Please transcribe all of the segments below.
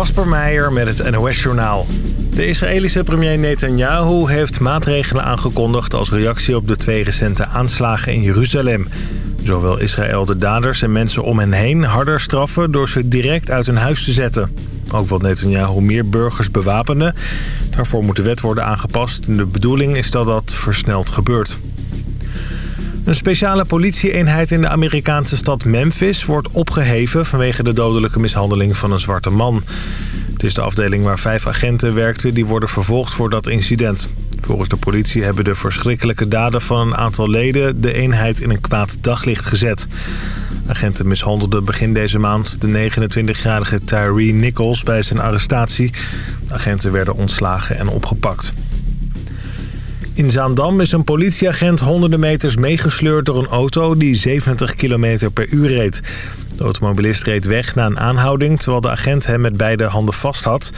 Kasper Meijer met het NOS-journaal. De Israëlische premier Netanyahu heeft maatregelen aangekondigd... als reactie op de twee recente aanslagen in Jeruzalem. Zo wil Israël de daders en mensen om hen heen harder straffen... door ze direct uit hun huis te zetten. Ook wil Netanyahu meer burgers bewapenen. Daarvoor moet de wet worden aangepast. De bedoeling is dat dat versneld gebeurt. Een speciale politieeenheid in de Amerikaanse stad Memphis wordt opgeheven... vanwege de dodelijke mishandeling van een zwarte man. Het is de afdeling waar vijf agenten werkten die worden vervolgd voor dat incident. Volgens de politie hebben de verschrikkelijke daden van een aantal leden... de eenheid in een kwaad daglicht gezet. Agenten mishandelden begin deze maand de 29-jarige Tyree Nichols bij zijn arrestatie. Agenten werden ontslagen en opgepakt. In Zaandam is een politieagent honderden meters meegesleurd door een auto die 70 km per uur reed. De automobilist reed weg na een aanhouding terwijl de agent hem met beide handen vast had.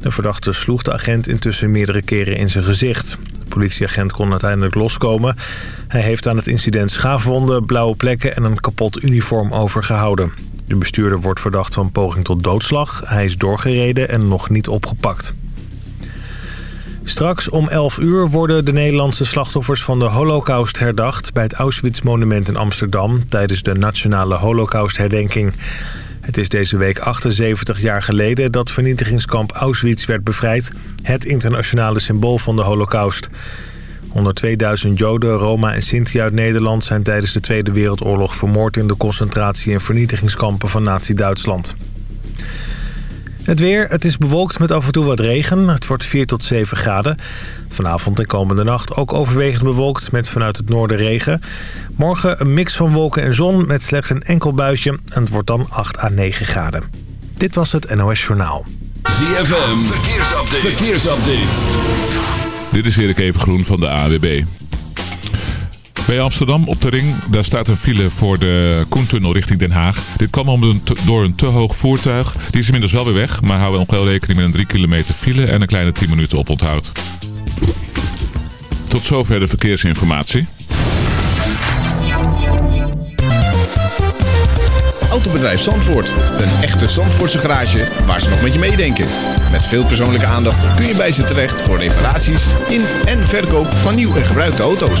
De verdachte sloeg de agent intussen meerdere keren in zijn gezicht. De politieagent kon uiteindelijk loskomen. Hij heeft aan het incident schaafwonden, blauwe plekken en een kapot uniform overgehouden. De bestuurder wordt verdacht van poging tot doodslag. Hij is doorgereden en nog niet opgepakt. Straks om 11 uur worden de Nederlandse slachtoffers van de holocaust herdacht... bij het Auschwitz-monument in Amsterdam tijdens de Nationale Holocaustherdenking. Het is deze week 78 jaar geleden dat vernietigingskamp Auschwitz werd bevrijd... het internationale symbool van de holocaust. 102.000 Joden, Roma en Sinti uit Nederland zijn tijdens de Tweede Wereldoorlog vermoord... in de concentratie- en vernietigingskampen van Nazi-Duitsland. Het weer, het is bewolkt met af en toe wat regen. Het wordt 4 tot 7 graden. Vanavond en komende nacht ook overwegend bewolkt met vanuit het noorden regen. Morgen een mix van wolken en zon met slechts een enkel buitje. En het wordt dan 8 à 9 graden. Dit was het NOS Journaal. ZFM, verkeersupdate. verkeersupdate. Dit is Erik Evengroen van de AWB. Bij Amsterdam op de ring, daar staat een file voor de Koentunnel richting Den Haag. Dit kwam om door een te hoog voertuig. Die is inmiddels wel weer weg, maar houden we nog wel rekening met een 3 kilometer file en een kleine 10 minuten oponthoud. Tot zover de verkeersinformatie. Autobedrijf Zandvoort. Een echte Zandvoortse garage waar ze nog met je meedenken. Met veel persoonlijke aandacht kun je bij ze terecht voor reparaties in en verkoop van nieuw en gebruikte auto's.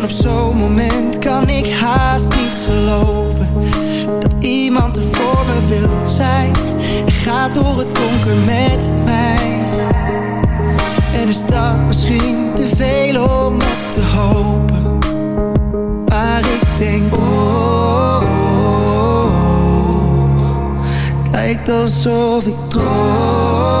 En op zo'n moment kan ik haast niet geloven Dat iemand er voor me wil zijn. En gaat door het donker met mij. En is dat misschien te veel om op te hopen? Maar ik denk oh, oh, oh. Lijkt alsof ik droom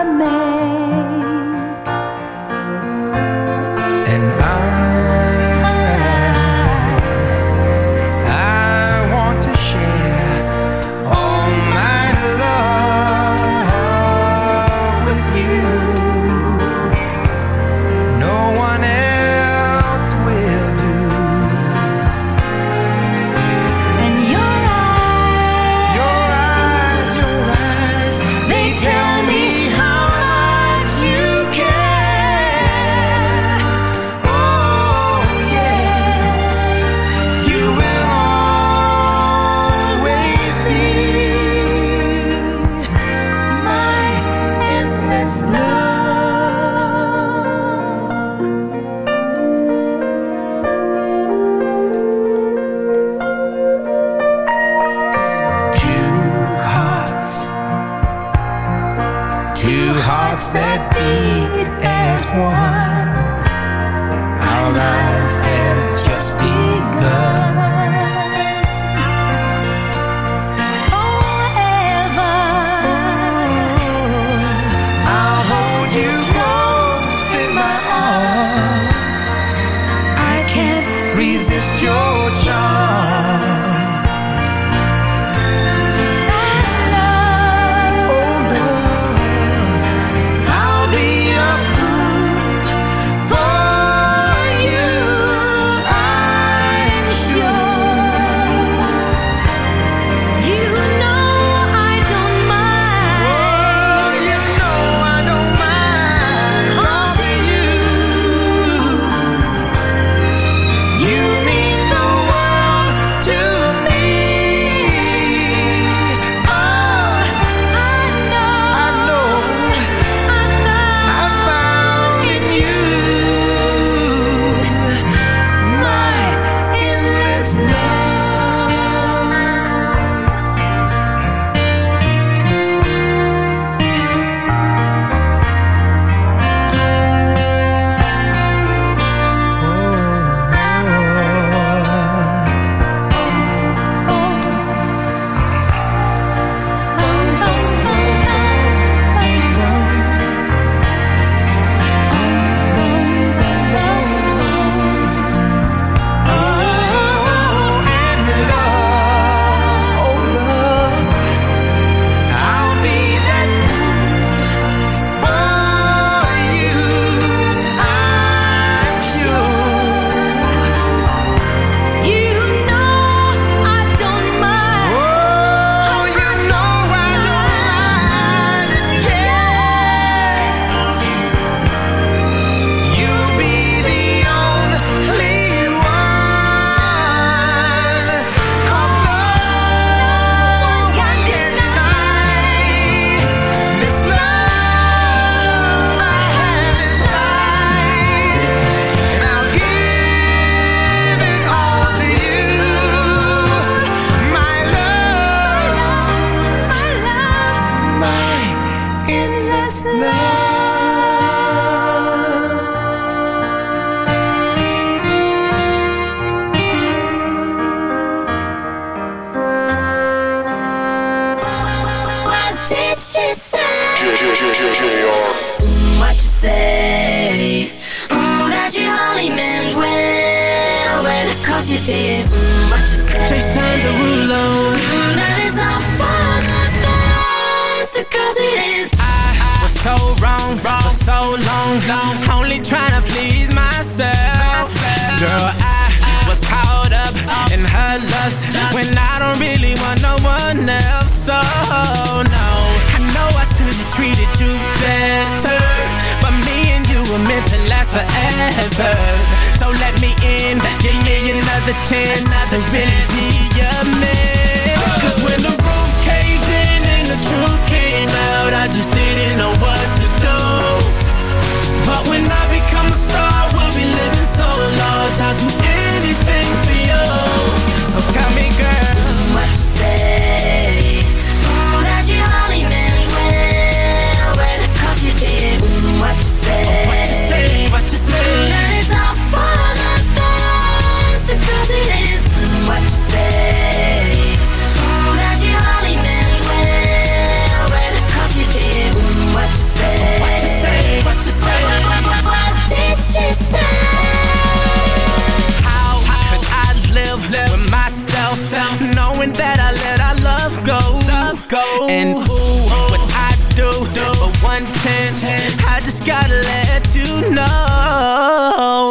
myself, knowing that I let our love go. Love go. And ooh, what I do, do. but one chance, I just gotta let you know.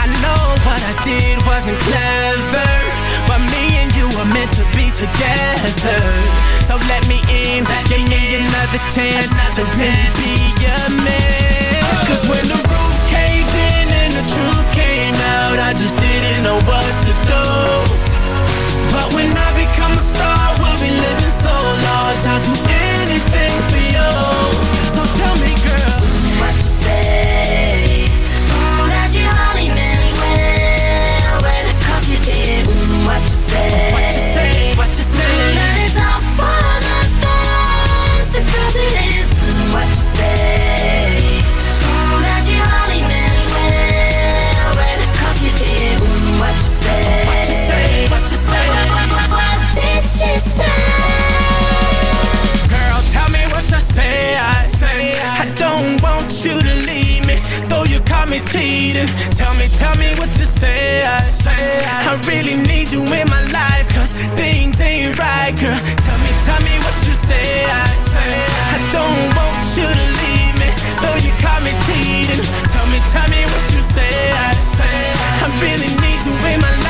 I know what I did wasn't clever, but me and you were meant to be together. So let me in, let give me, in. another chance another to really be your man. Oh. Cause when the roof caved in and the truth came out, I just didn't know what to do but when I become a star, we'll be living so large. I do me pleading. Tell me, tell me what you say. I, I really need you in my life, cause things ain't right, girl. Tell me, tell me what you say. I, I don't want you to leave me, though you caught me cheating. Tell me, tell me what you say. I, I really need you in my life.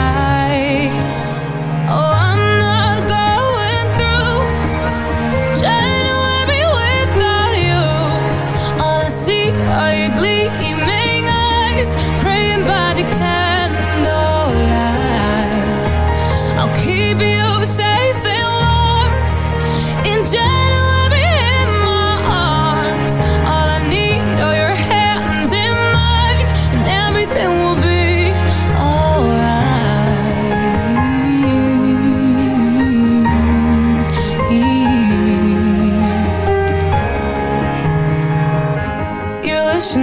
just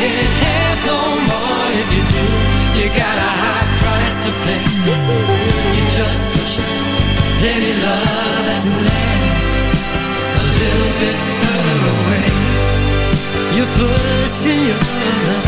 can't have no more if you do. You got a high price to pay. Listen, you just push any love that's left a little bit further away. You're pushing your love.